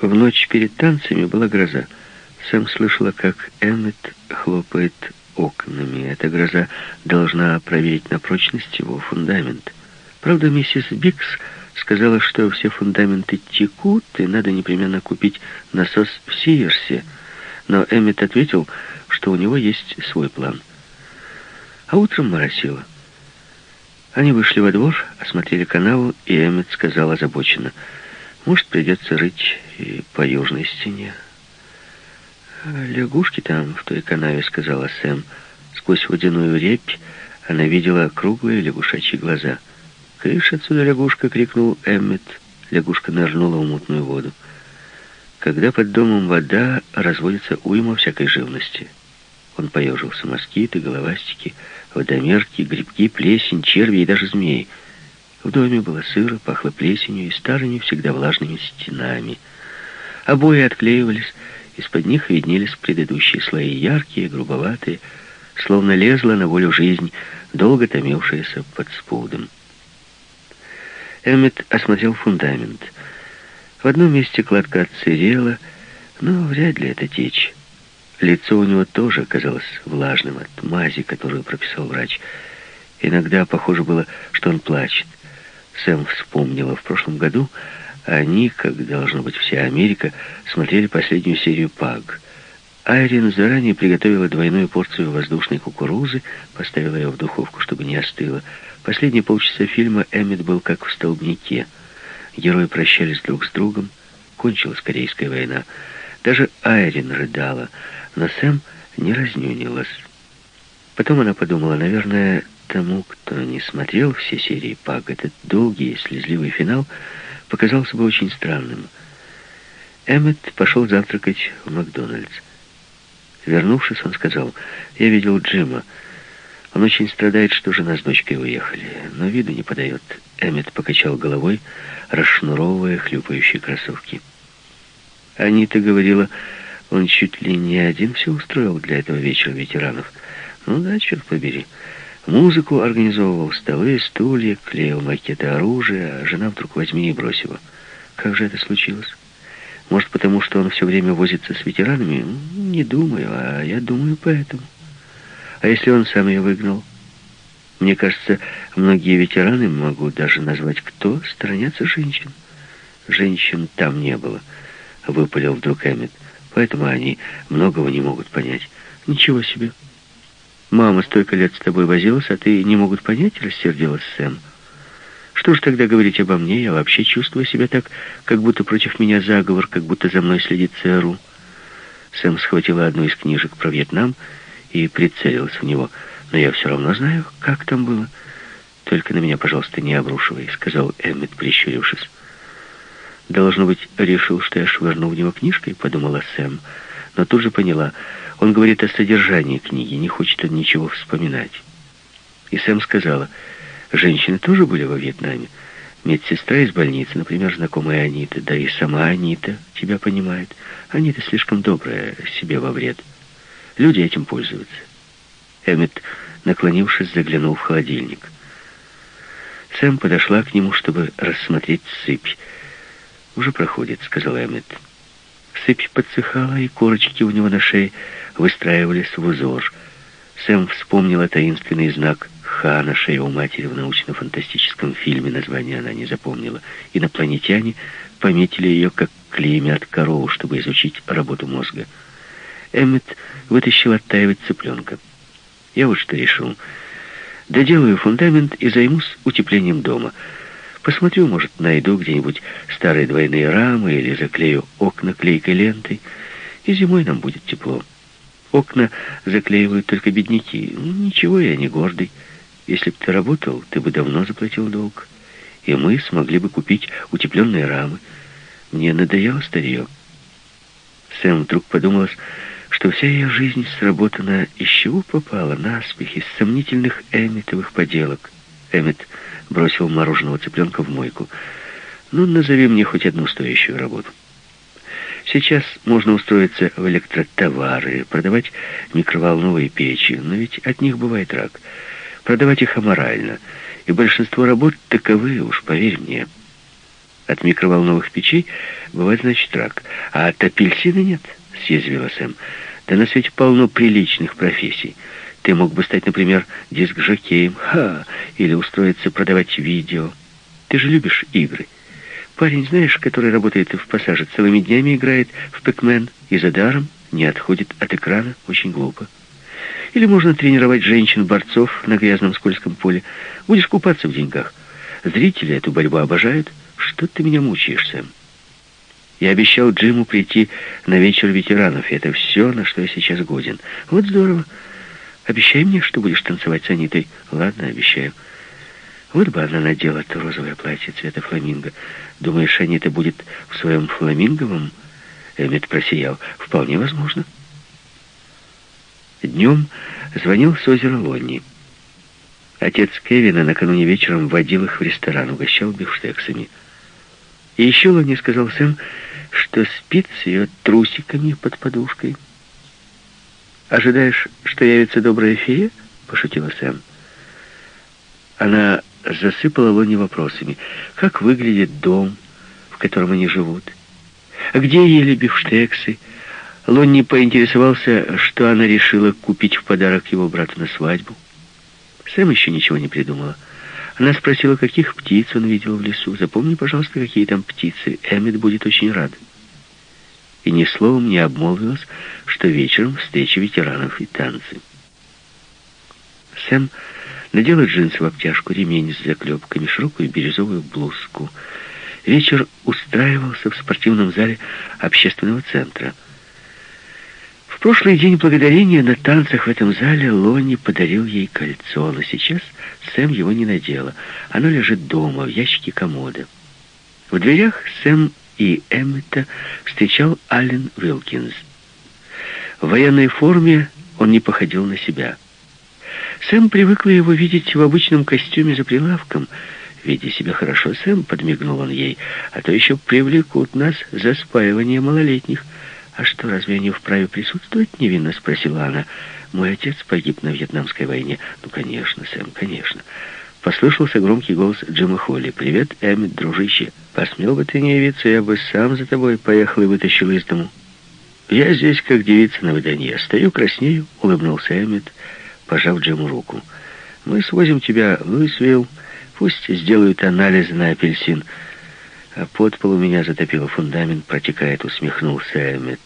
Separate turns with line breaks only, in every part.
В ночь перед танцами была гроза. Сэм слышала, как Эммет хлопает окнами. Эта гроза должна проверить на прочность его фундамент. Правда, миссис Бикс сказала, что все фундаменты текут, и надо непременно купить насос в Сиерсе. Но Эммет ответил, что у него есть свой план. А утром моросило. Они вышли во двор, осмотрели канаву, и Эммет сказал озабоченно, «Может, придется рыть и по южной стене». «Лягушки там, в той канаве», — сказала Сэм. Сквозь водяную репь она видела круглые лягушачьи глаза. «Кыш отсюда, лягушка!» — крикнул Эммет. Лягушка нырнула в мутную воду. Когда под домом вода, разводится уйма всякой живности. Он поежился. Москиты, головастики, водомерки, грибки, плесень, черви и даже змеи. В доме было сыро, пахло плесенью и старыми, всегда влажными стенами. Обои отклеивались, из-под них виднелись предыдущие слои, яркие, грубоватые, словно лезла на волю жизнь, долго томившаяся под спудом. Эммет осмотрел фундамент. В одном месте кладка отсырела, но вряд ли это течь. Лицо у него тоже казалось влажным от мази, которую прописал врач. Иногда похоже было, что он плачет. Сэм вспомнила в прошлом году, они, как должно быть вся Америка, смотрели последнюю серию «Паг». Айрин заранее приготовила двойную порцию воздушной кукурузы, поставила ее в духовку, чтобы не остыла. Последние полчаса фильма Эммет был как в столбнике. Герои прощались друг с другом. Кончилась Корейская война. Даже Айрин рыдала, но Сэм не разнюнилась. Потом она подумала, наверное, тому, кто не смотрел все серии «Паг», этот долгий слезливый финал показался бы очень странным. Эммет пошел завтракать в Макдональдс. Вернувшись, он сказал, «Я видел Джима. Он очень страдает, что жена с дочкой уехали, но виду не подает». Эммет покачал головой, расшнуровывая хлюпающие кроссовки. Анита говорила, он чуть ли не один все устроил для этого вечера ветеранов. Ну да, черт побери. Музыку организовывал, столы, стулья, клеил макеты оружия, а жена вдруг возьми и брось его. Как же это случилось? Может, потому что он все время возится с ветеранами? Не думаю, а я думаю поэтому. А если он сам ее выгнал? Мне кажется, многие ветераны, могу даже назвать кто, сторонятся женщин. Женщин там не было, выпалил вдруг Эммет. Поэтому они многого не могут понять. Ничего себе. Мама столько лет с тобой возилась, а ты не могут понять, рассердилась Сэм. Что ж тогда говорить обо мне? Я вообще чувствую себя так, как будто против меня заговор, как будто за мной следит ЦРУ. Сэм схватила одну из книжек про Вьетнам и прицелилась в него. Но я все равно знаю, как там было. Только на меня, пожалуйста, не обрушивай, сказал Эммет, прищурившись. Должно быть, решил, что я швырну в него книжкой, подумала Сэм. Но тут же поняла, он говорит о содержании книги, не хочет он ничего вспоминать. И Сэм сказала, Женщины тоже были во Вьетнаме. Медсестра из больницы, например, знакомая Анита, да и сама Анита тебя понимает. Анита слишком добрая, себе во вред. Люди этим пользуются. Эммет, наклонившись, заглянул в холодильник. Сэм подошла к нему, чтобы рассмотреть сыпь. «Уже проходит», — сказал Эммет. Сыпь подсыхала, и корочки у него на шее выстраивались в узор. Сэм вспомнила таинственный знак Ха на шее у матери в научно-фантастическом фильме, название она не запомнила. Инопланетяне пометили ее как клеймят корову, чтобы изучить работу мозга. Эммет вытащил оттаивать цыпленка. Я вот что решил. Доделаю фундамент и займусь утеплением дома. Посмотрю, может, найду где-нибудь старые двойные рамы или заклею окна клейкой лентой. И зимой нам будет тепло. Окна заклеивают только бедняки. Ничего, я не гордый. Если бы ты работал, ты бы давно заплатил долг. И мы смогли бы купить утепленные рамы. Мне надоело старье. Сэм вдруг подумалось, что вся ее жизнь сработана из чего попала, наспех, из сомнительных эмметовых поделок. Эммет бросил мороженого цыпленка в мойку. «Ну, назови мне хоть одну стоящую работу». Сейчас можно устроиться в электротовары, продавать микроволновые печи, но ведь от них бывает рак – Продавать их аморально, и большинство работ таковы, уж поверь мне. От микроволновых печей бывает, значит, рак. А от апельсина нет, съязвила Сэм. Да на свете полно приличных профессий. Ты мог бы стать, например, диск-жокеем, ха, или устроиться продавать видео. Ты же любишь игры. Парень, знаешь, который работает в пассаже, целыми днями играет в пэкмен и за даром не отходит от экрана, очень глупо. Или можно тренировать женщин-борцов на грязном скользком поле. Будешь купаться в деньгах. Зрители эту борьбу обожают. Что ты меня мучаешь, Сэм? Я обещал Джиму прийти на вечер ветеранов, это все, на что я сейчас годен. Вот здорово. Обещай мне, что будешь танцевать с Анитой. Ладно, обещаю. Вот бы она надела то розовое платье цвета фламинго. Думаешь, Анита будет в своем фламинговом? Эммет просиял. Вполне возможно. Днем звонил с озера Лонни. Отец Кевина накануне вечером водил их в ресторан, угощал бифштексами. И еще Лонни сказал Сэм, что спит с ее трусиками под подушкой. «Ожидаешь, что явится добрая фея?» — пошутила Сэм. Она засыпала Лонни вопросами. Как выглядит дом, в котором они живут? Где ели бифштексы? Лонни поинтересовался, что она решила купить в подарок его брату на свадьбу. Сэм еще ничего не придумала. Она спросила, каких птиц он видел в лесу. «Запомни, пожалуйста, какие там птицы. Эммет будет очень рад». И ни словом не обмолвилась, что вечером встреча ветеранов и танцы. Сэм надела джинсы в обтяжку, ремень с заклепками, широкую бирюзовую блузку. Вечер устраивался в спортивном зале общественного центра. В прошлый день благодарения на танцах в этом зале Лонни подарил ей кольцо, но сейчас Сэм его не надела. Оно лежит дома, в ящике комода. В дверях Сэм и Эммета встречал Аллен Уилкинс. В военной форме он не походил на себя. Сэм привыкла его видеть в обычном костюме за прилавком. «Веди себя хорошо, Сэм», — подмигнул он ей, «а то еще привлекут нас за спаивание малолетних». «А что, разве они вправе присутствовать?» — невинно спросила она. «Мой отец погиб на Вьетнамской войне». «Ну, конечно, Сэм, конечно». Послышался громкий голос Джима Холли. «Привет, Эммет, дружище. Посмел бы ты не явиться, я бы сам за тобой поехал и вытащил из дому». «Я здесь, как девица на выданье. Стою краснею», — улыбнулся Эммет пожав Джему руку. «Мы свозим тебя в Луисвилл. Пусть сделают анализ на апельсин». А подпол у меня затопило фундамент, протекает, усмехнулся Эммет.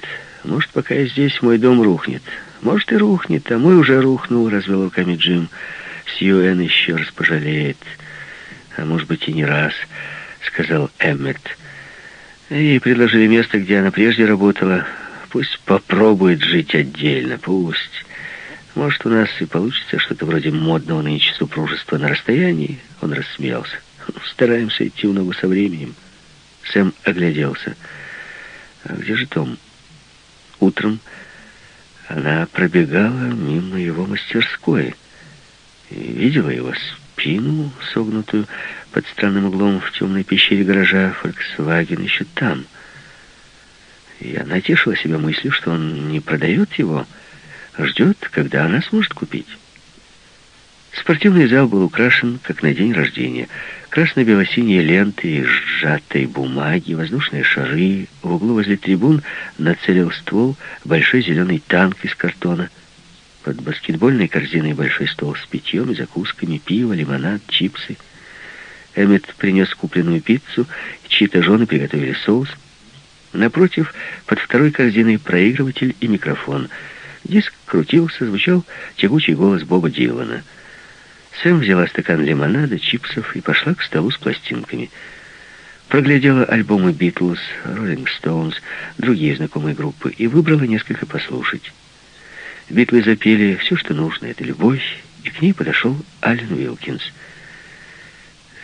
«Может, пока я здесь, мой дом рухнет. Может, и рухнет, а мой уже рухнул», — развел руками Джим. «Сьюэн еще раз пожалеет. А может быть, и не раз», — сказал Эммет. Ей предложили место, где она прежде работала. Пусть попробует жить отдельно, пусть. Может, у нас и получится что-то вроде модного нынче супружества на расстоянии?» Он рассмеялся. «Стараемся идти в ногу со временем». Сэм огляделся. «А где же Том?» Утром она пробегала мимо его мастерской видела его спину, согнутую под странным углом в темной пещере гаража. Volkswagen еще там. И она тешила себя мыслью, что он не продает его, — ждет, когда она сможет купить. Спортивный зал был украшен, как на день рождения. Красно-бело-синие ленты из сжатой бумаги, воздушные шары. В углу возле трибун нацелил ствол большой зеленый танк из картона. Под баскетбольной корзиной большой стол с питьем закусками, пиво, лимонад, чипсы. Эммет принес купленную пиццу, чьи-то жены приготовили соус. Напротив, под второй корзиной проигрыватель и микрофон — Диск крутился, звучал тягучий голос Боба Дилана. Сэм взяла стакан лимонада, чипсов и пошла к столу с пластинками. Проглядела альбомы «Битлз», «Роллинг Стоунс», другие знакомые группы и выбрала несколько послушать. Битлы запели «Все, что нужно, это любовь», и к ней подошел Ален Уилкинс.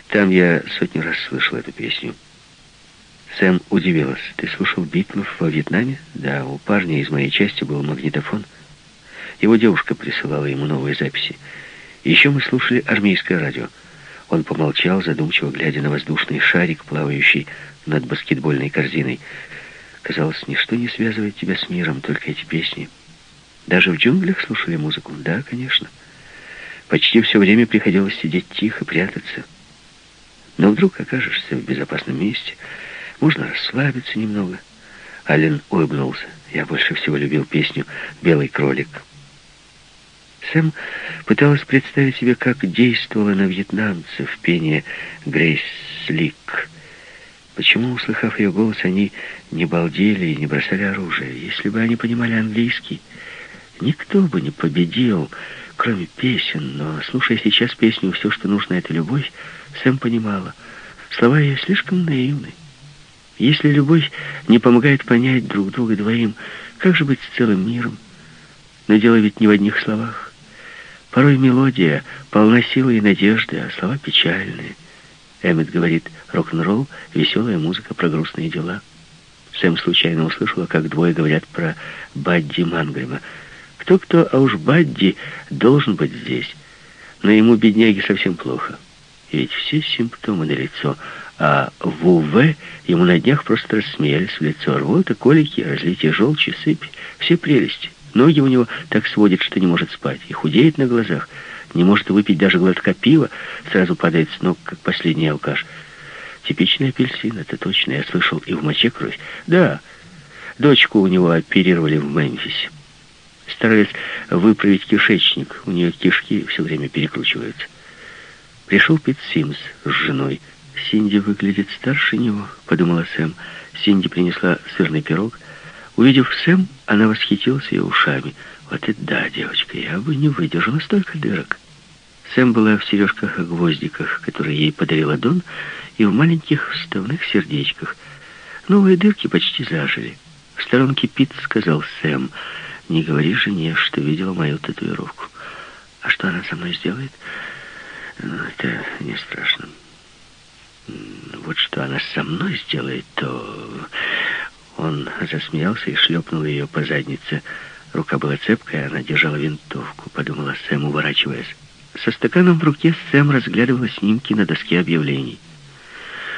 Там я сотни раз слышал эту песню. Сэм удивилась. «Ты слушал Битлов во Вьетнаме?» «Да, у парня из моей части был магнитофон. Его девушка присылала ему новые записи. Еще мы слушали армейское радио. Он помолчал, задумчиво глядя на воздушный шарик, плавающий над баскетбольной корзиной. Казалось, ничто не связывает тебя с миром, только эти песни. Даже в джунглях слушали музыку? Да, конечно. Почти все время приходилось сидеть тихо, прятаться. Но вдруг окажешься в безопасном месте, можно расслабиться немного. Ален улыбнулся. Я больше всего любил песню «Белый кролик». Сэм пыталась представить себе, как действовала на вьетнамцев пение «Грейс Слик». Почему, услыхав ее голос, они не балдели и не бросали оружие? Если бы они понимали английский, никто бы не победил, кроме песен. Но, слушая сейчас песню «Все, что нужно, это любовь», Сэм понимала, слова ее слишком наивны. Если любовь не помогает понять друг друга двоим, как же быть с целым миром? Но дело ведь не в одних словах. Порой мелодия полна силы и надежды, а слова печальные. Эммет говорит, рок-н-ролл — веселая музыка про грустные дела. Сэм случайно услышала, как двое говорят про Бадди Мангрима. Кто-кто, а уж Бадди должен быть здесь. Но ему, бедняге, совсем плохо. Ведь все симптомы на лицо, а в УВ ему на днях просто рассмеялись в лицо. Рвота, колики, разлитие желчи, сыпь, все прелести. Ноги у него так сводят, что не может спать, и худеет на глазах. Не может выпить даже глотка пива, сразу падает с ног, как последний алкаш. Типичный апельсин, это точно, я слышал, и в моче кровь. Да, дочку у него оперировали в Мемфисе. Старались выправить кишечник, у нее кишки все время перекручиваются. Пришел Пит Симс с женой. Синди выглядит старше него, подумала Сэм. Синди принесла сырный пирог. Увидев Сэм, она восхитилась ее ушами. Вот и да, девочка, я бы не выдержала столько дырок. Сэм была в сережках-гвоздиках, которые ей подарила Дон, и в маленьких вставных сердечках. Новые дырки почти зажили. В сторонке Пит сказал Сэм, «Не говори жене, что видела мою татуировку. А что она со мной сделает? Ну, это не страшно. Вот что она со мной сделает, то...» Он засмеялся и шлепнул ее по заднице. Рука была цепкая, она держала винтовку, подумала Сэм, уворачиваясь. Со стаканом в руке Сэм разглядывала снимки на доске объявлений.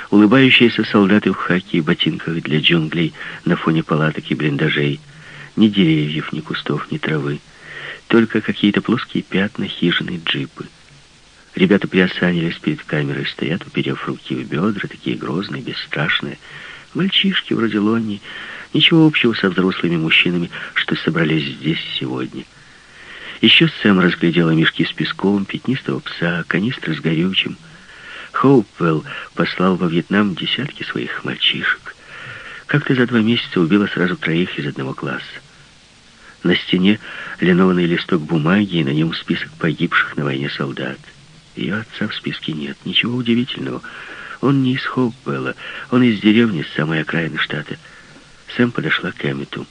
Улыбающиеся солдаты в хаке и ботинках для джунглей на фоне палаток и блиндажей. Ни деревьев, ни кустов, ни травы. Только какие-то плоские пятна, хижины, джипы. Ребята приосанились перед камерой, стоят, уперев руки в бедра, такие грозные, бесстрашные. Мальчишки вроде Лонни, ничего общего со взрослыми мужчинами, что собрались здесь сегодня. Еще Сэм разглядела мешки с песком, пятнистого пса, канистры с горючим. Хоупвелл послал во Вьетнам десятки своих мальчишек. Как-то за два месяца убила сразу троих из одного класса. На стене линованный листок бумаги, и на нем список погибших на войне солдат. Ее отца в списке нет. Ничего удивительного. Он не из Хоупвелла, он из деревни с самой окраины штата. Сэм подошла к Эммету.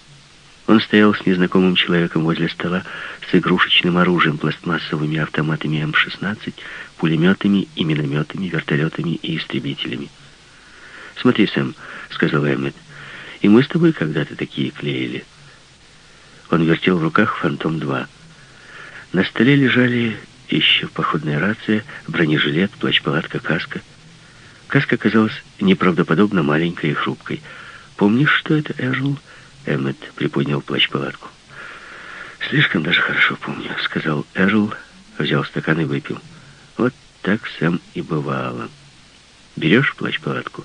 Он стоял с незнакомым человеком возле стола с игрушечным оружием, пластмассовыми автоматами М-16, пулеметами и минометами, вертолетами и истребителями. «Смотри, Сэм», — сказал Эммет, — «и мы с тобой когда-то такие клеили». Он вертел в руках «Фантом-2». На столе лежали еще походная рация, бронежилет, плащ-палатка, каска. Каска казалась неправдоподобно маленькой и хрупкой. «Помнишь, что это, Эрл?» Эммет приподнял плащ-палатку. «Слишком даже хорошо помню», — сказал Эрл, взял стакан и выпил. «Вот так Сэм и бывало. Берешь плащ-палатку,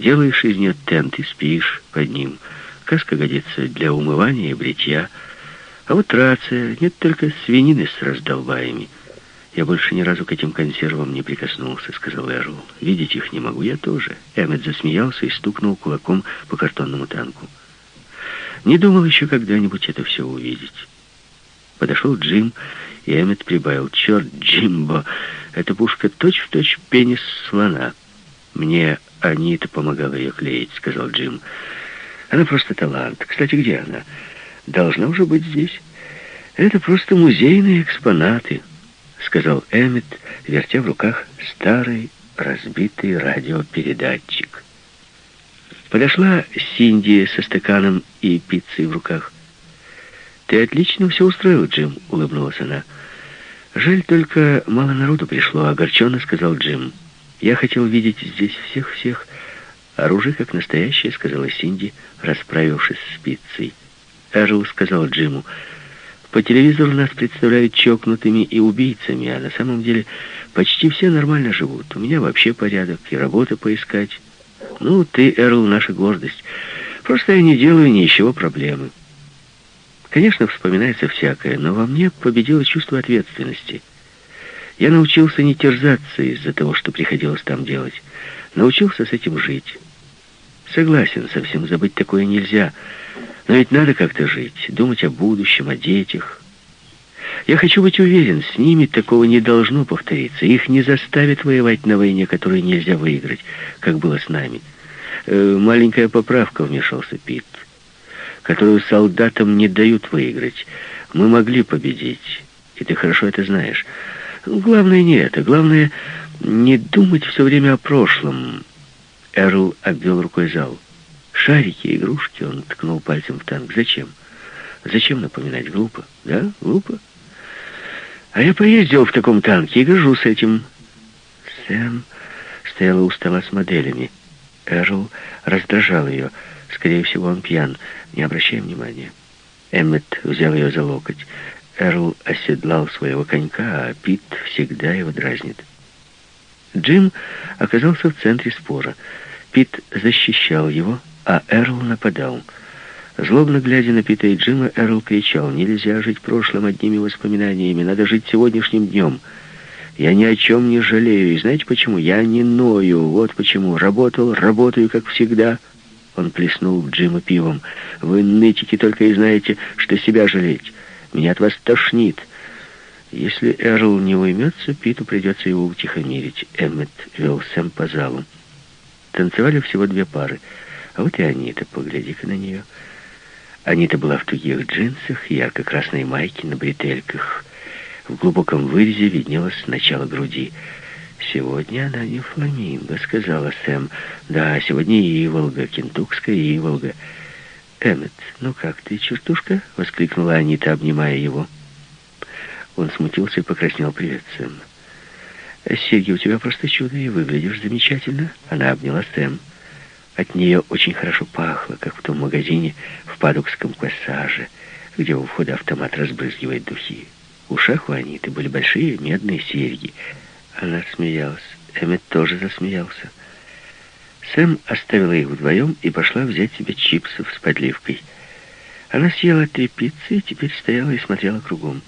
делаешь из нее тент и спишь под ним. Каска годится для умывания и бритья. А вот рация, нет только свинины с раздолбаями». «Я больше ни разу к этим консервам не прикоснулся», — сказал Эрл. «Видеть их не могу, я тоже». Эммет засмеялся и стукнул кулаком по картонному танку. Не думал еще когда-нибудь это все увидеть. Подошел Джим, и Эммет прибавил. «Черт, Джимбо, эта пушка точь-в-точь точь пенис слона». «Мне Анита помогала ее клеить», — сказал Джим. «Она просто талант. Кстати, где она? Должна уже быть здесь». «Это просто музейные экспонаты», — сказал Эммет, вертя в руках старый разбитый радиопередатчик. Подошла Синди со стаканом и пиццей в руках. «Ты отлично все устроил, Джим», — улыбнулась она. «Жаль, только мало народу пришло», — огорченно сказал Джим. «Я хотел видеть здесь всех-всех. Оружие как настоящее», — сказала Синди, расправившись с пиццей. Эрл сказал Джиму, По телевизору нас представляют чокнутыми и убийцами, а на самом деле почти все нормально живут. У меня вообще порядок и работа поискать. Ну, ты, Эрл, наша гордость. Просто я не делаю ничего проблемы. Конечно, вспоминается всякое, но во мне победило чувство ответственности. Я научился не терзаться из-за того, что приходилось там делать. Научился с этим жить. Согласен, совсем забыть такое нельзя. Но ведь надо как-то жить, думать о будущем, о детях. Я хочу быть уверен, с ними такого не должно повториться. Их не заставят воевать на войне, которую нельзя выиграть, как было с нами. Э, маленькая поправка, вмешался Пит, которую солдатам не дают выиграть. Мы могли победить, и ты хорошо это знаешь. Главное не это, главное не думать все время о прошлом. Эрл обвел рукой зал. Шарики, игрушки, он ткнул пальцем в танк. Зачем? Зачем напоминать? Глупо, да? Глупо? А я поездил в таком танке и горжусь этим. Сэм стояла у стола с моделями. Эрл раздражал ее. Скорее всего, он пьян. Не обращай внимания. Эммет взял ее за локоть. Эрл оседлал своего конька, а Пит всегда его дразнит. Джим оказался в центре спора. Пит защищал его, а Эрл нападал. Злобно глядя на Пита и Джима, Эрл кричал, «Нельзя жить прошлым одними воспоминаниями, надо жить сегодняшним днем». Я ни о чем не жалею. И знаете почему? Я не ною. Вот почему. Работал, работаю, как всегда. Он плеснул Джима пивом. Вы, нытики, только и знаете, что себя жалеть. Меня от вас тошнит. Если Эрл не уймется, Питу придется его утихомирить. Эммет вел Сэм по залу. Танцевали всего две пары. А вот и Анита, погляди-ка на нее. Анита была в тугих джинсах, ярко-красной майке на бретельках. В глубоком вырезе виднелось начало груди. «Сегодня она не фламинго», — сказала Сэм. «Да, сегодня Иволга, кентукская Иволга». «Эммет, ну как ты, чертушка?» — воскликнула Анита, обнимая его. Он смутился и покраснел. «Привет, Сэм». «Серьги, у тебя просто чудо, и выглядишь замечательно». Она обняла Сэм. От нее очень хорошо пахло, как в том магазине в Падукском пассаже, где у входа автомат разбрызгивает духи. В ушах у Аниты были большие медные серьги. Она смеялась. Эммет тоже засмеялся. Сэм оставила их вдвоем и пошла взять себе чипсов с подливкой. Она съела три пиццы и теперь стояла и смотрела кругом.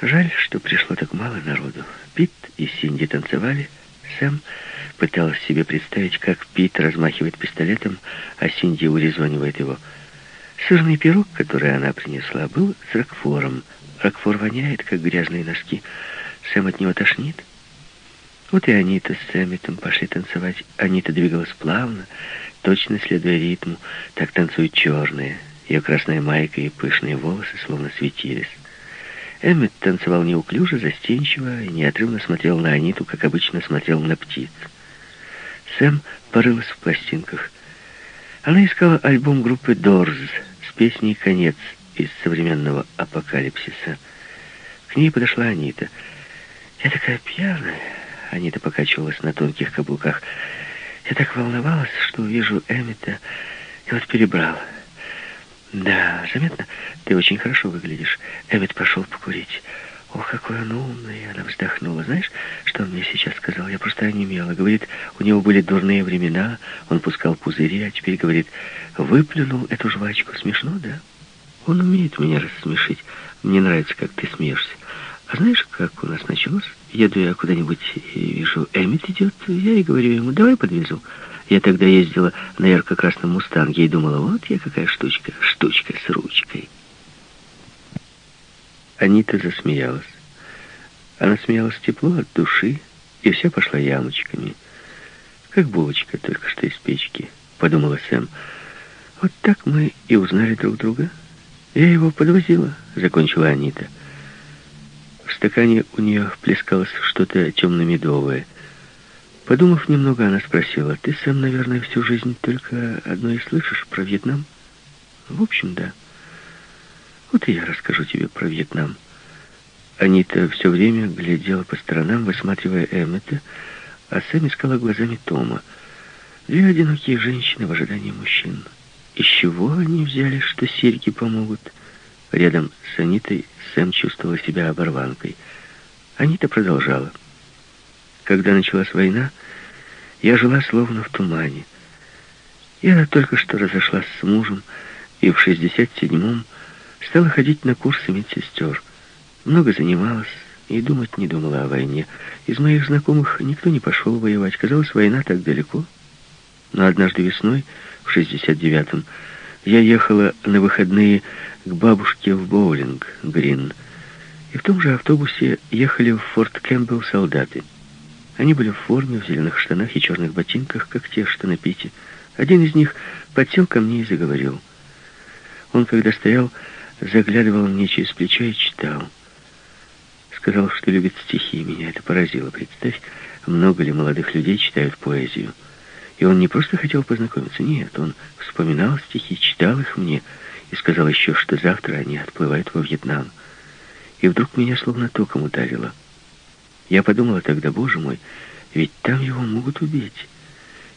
Жаль, что пришло так мало народу. Пит и Синди танцевали. Сэм пыталась себе представить, как Пит размахивает пистолетом, а Синди урезонивает его. Сырный пирог, который она принесла, был с ракфором — Рокфор воняет, как грязные носки. Сэм от него тошнит. Вот и Анита с Сэмметом пошли танцевать. Анита двигалась плавно, точно следуя ритму. Так танцуют черные. Ее красная майка и пышные волосы словно светились. Эммет танцевал неуклюже, застенчиво и неотрывно смотрел на Аниту, как обычно смотрел на птиц. Сэм порылась в пластинках. Она искала альбом группы «Дорз» с песней «Конец», из современного апокалипсиса. К ней подошла Анита. «Я такая пьяная!» Анита покачивалась на тонких каблуках. «Я так волновалась, что увижу Эммета, и вот перебрала». «Да, заметно, ты очень хорошо выглядишь. Эммет пошел покурить». «Ох, какой он умный!» Она вздохнула. «Знаешь, что он мне сейчас сказал? Я просто онемела. Говорит, у него были дурные времена, он пускал пузыри, а теперь говорит, выплюнул эту жвачку. Смешно, да?» Он умеет меня рассмешить. Мне нравится, как ты смеешься. А знаешь, как у нас началось? Еду я куда-нибудь и вижу, Эммит идет. Я и говорю ему, давай подвезу. Я тогда ездила на ярко-красном мустанге и думала, вот я какая штучка, штучка с ручкой. Анита засмеялась. Она смеялась тепло от души, и вся пошла ямочками. Как булочка, только что из печки, подумала Сэм. Вот так мы и узнали друг друга. «Я его подвозила», — закончила Анита. В стакане у нее плескалось что-то темно-медовое. Подумав немного, она спросила, «Ты сам, наверное, всю жизнь только одно и слышишь про Вьетнам?» «В общем, да. Вот и я расскажу тебе про Вьетнам». Анита все время глядела по сторонам, высматривая Эммета, а Сэм искала глазами Тома. Две одинокие женщины в ожидании мужчин. Из чего они взяли, что серьги помогут? Рядом с Анитой Сэм чувствовала себя оборванкой. Анита продолжала. Когда началась война, я жила словно в тумане. Я только что разошлась с мужем, и в 67-м стала ходить на курсы медсестер. Много занималась и думать не думала о войне. Из моих знакомых никто не пошел воевать. Казалось, война так далеко. Но однажды весной, в 69-м, я ехала на выходные к бабушке в боулинг, Грин. И в том же автобусе ехали в Форт Кэмпбелл солдаты. Они были в форме, в зеленых штанах и черных ботинках, как те, что на Пите. Один из них подсел ко мне и заговорил. Он, когда стоял, заглядывал мне через плечо и читал. Сказал, что любит стихи, меня это поразило. Представь, много ли молодых людей читают поэзию. И он не просто хотел познакомиться, нет, он вспоминал стихи, читал их мне и сказал еще, что завтра они отплывают во Вьетнам. И вдруг меня словно током ударило. Я подумала тогда, боже мой, ведь там его могут убить.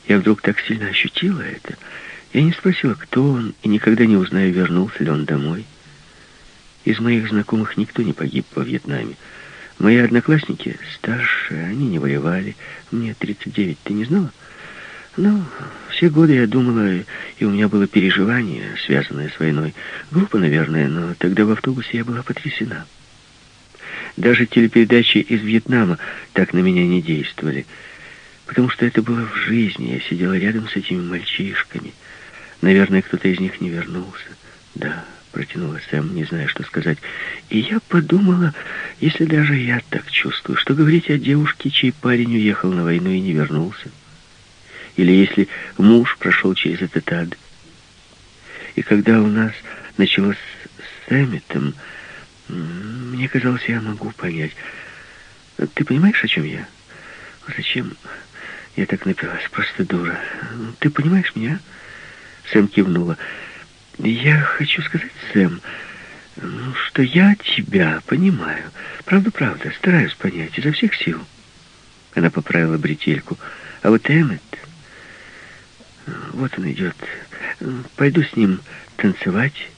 Я вдруг так сильно ощутила это. Я не спросила, кто он, и никогда не узнаю, вернулся ли он домой. Из моих знакомых никто не погиб во Вьетнаме. Мои одноклассники старше, они не воевали. Мне 39, ты не знала? Ну, все годы я думала, и у меня было переживание, связанное с войной. Глупо, наверное, но тогда в автобусе я была потрясена. Даже телепередачи из Вьетнама так на меня не действовали, потому что это было в жизни. Я сидела рядом с этими мальчишками. Наверное, кто-то из них не вернулся. Да, протянула Сэм, не зная, что сказать. И я подумала, если даже я так чувствую, что говорить о девушке, чей парень уехал на войну и не вернулся. Или если муж прошел через этот ад. И когда у нас началось с Сэмметом, мне казалось, я могу понять. Ты понимаешь, о чем я? Зачем я так напилась? Просто дура. Ты понимаешь меня? Сэм кивнула. Я хочу сказать, Сэм, ну, что я тебя понимаю. Правда-правда, стараюсь понять изо всех сил. Она поправила бретельку. А вот Эммет... Вот он идет. Пойду с ним танцевать.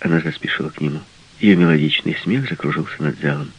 Она заспешила к нему. Ее мелодичный смех закружился над залом.